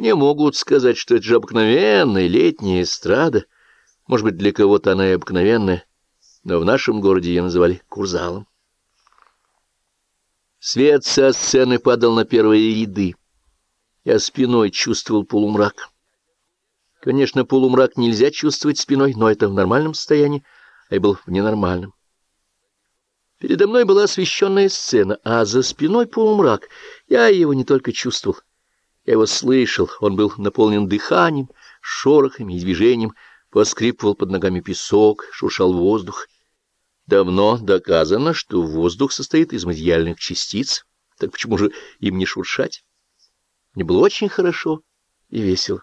Мне могут сказать, что это же обыкновенная летняя эстрада. Может быть, для кого-то она и обыкновенная, но в нашем городе ее называли курзалом. Свет со сцены падал на первые ряды. Я спиной чувствовал полумрак. Конечно, полумрак нельзя чувствовать спиной, но это в нормальном состоянии, а я был в ненормальном. Передо мной была освещенная сцена, а за спиной полумрак. Я его не только чувствовал, я его слышал. Он был наполнен дыханием, шорохами и движением, поскрипывал под ногами песок, шуршал воздух. Давно доказано, что воздух состоит из материальных частиц, так почему же им не шуршать? Мне было очень хорошо и весело.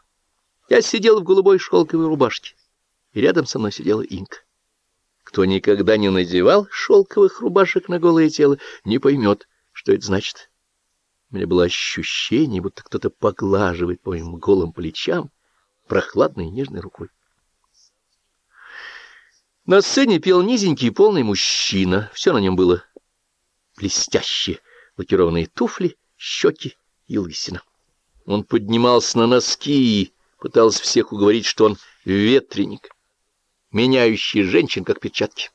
Я сидел в голубой шелковой рубашке, и рядом со мной сидела Инка. Кто никогда не надевал шелковых рубашек на голое тело, не поймет, что это значит. У меня было ощущение, будто кто-то поглаживает по моим голым плечам прохладной и нежной рукой. На сцене пел низенький полный мужчина. Все на нем было блестящее. Лакированные туфли, щеки и лысина. Он поднимался на носки и пытался всех уговорить, что он ветреник меняющий женщин, как перчатки.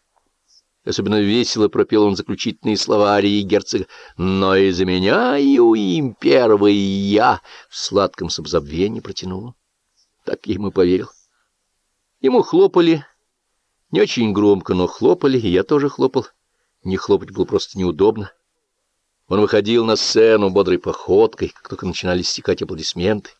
Особенно весело пропел он заключительные слова арии герцога «Но и заменяю им первый я» в сладком самозабвении протянул. Так ему поверил. Ему хлопали, не очень громко, но хлопали, и я тоже хлопал. Не хлопать было просто неудобно. Он выходил на сцену бодрой походкой, как только начинали стекать аплодисменты.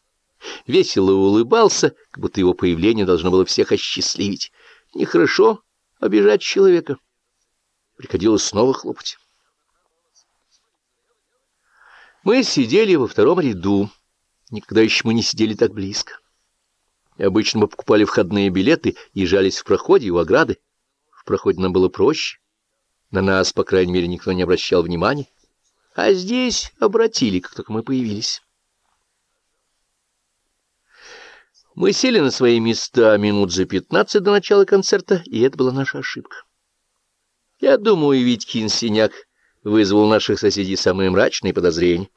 Весело улыбался, как будто его появление должно было всех осчастливить. Нехорошо обижать человека. Приходилось снова хлопать. Мы сидели во втором ряду. Никогда еще мы не сидели так близко. Обычно мы покупали входные билеты и жались в проходе у ограды. В проходе нам было проще. На нас, по крайней мере, никто не обращал внимания. А здесь обратили, как только мы появились. Мы сели на свои места минут за пятнадцать до начала концерта, и это была наша ошибка. Я думаю, Витькин синяк вызвал наших соседей самые мрачные подозрения.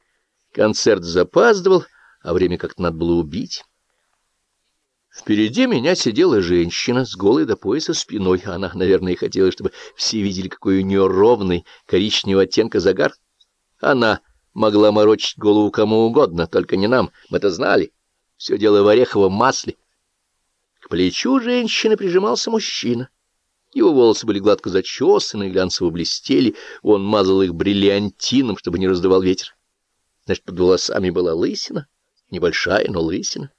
Концерт запаздывал, а время как-то надо было убить. Впереди меня сидела женщина с голой до пояса спиной. Она, наверное, хотела, чтобы все видели, какой у нее ровный коричневого оттенка загар. Она могла морочить голову кому угодно, только не нам, мы это знали. Все дело в ореховом масле. К плечу женщины прижимался мужчина. Его волосы были гладко зачесаны, глянцево блестели, он мазал их бриллиантином, чтобы не раздавал ветер. Значит, под волосами была лысина, небольшая, но лысина.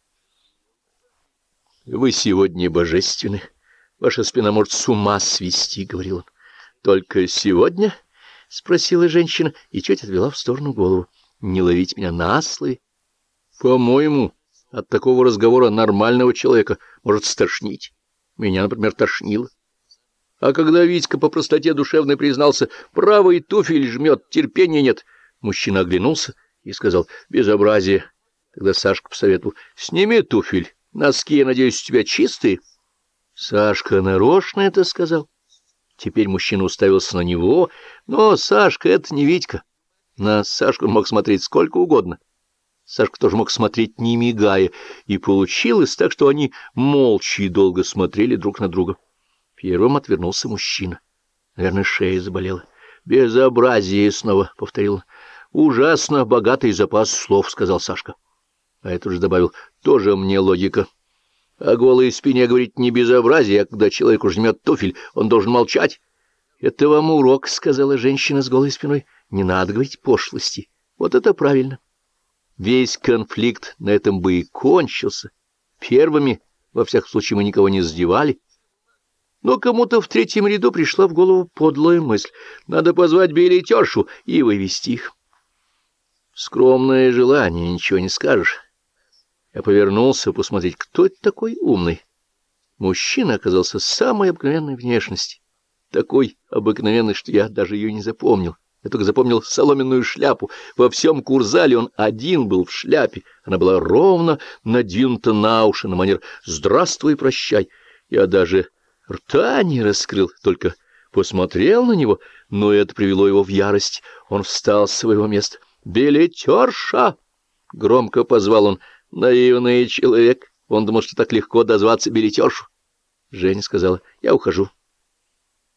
— Вы сегодня божественны. Ваша спина может с ума свести, — говорил он. — Только сегодня? — спросила женщина и чуть отвела в сторону голову. — Не ловить меня на слове. — По-моему... От такого разговора нормального человека может стошнить. Меня, например, тошнило. А когда Витька по простоте душевной признался, правый туфель жмет, терпения нет, мужчина оглянулся и сказал, безобразие. Тогда Сашка посоветовал, сними туфель, носки, я надеюсь, у тебя чистые. Сашка нарочно это сказал. Теперь мужчина уставился на него, но Сашка — это не Витька. На Сашку мог смотреть сколько угодно. Сашка тоже мог смотреть, не мигая, и получилось так, что они молча и долго смотрели друг на друга. Первым отвернулся мужчина. Наверное, шея заболела. «Безобразие!» — снова повторил. «Ужасно богатый запас слов», — сказал Сашка. А это уже добавил. «Тоже мне логика. О голой спине говорить не безобразие, а когда человек жмет туфель, он должен молчать». «Это вам урок», — сказала женщина с голой спиной. «Не надо говорить пошлости. Вот это правильно». Весь конфликт на этом бы и кончился. Первыми, во всяком случае, мы никого не задевали. Но кому-то в третьем ряду пришла в голову подлая мысль. Надо позвать билетершу и вывести их. Скромное желание, ничего не скажешь. Я повернулся посмотреть, кто это такой умный. Мужчина оказался самой обыкновенной внешности. Такой обыкновенный, что я даже ее не запомнил. Я только запомнил соломенную шляпу. Во всем курзале он один был в шляпе. Она была ровно надвинута на уши на манер «Здравствуй, прощай». Я даже рта не раскрыл, только посмотрел на него, но это привело его в ярость. Он встал с своего места. «Билетерша!» — громко позвал он, Наивный человек. Он думал, что так легко дозваться билетершу. Женя сказала, я ухожу.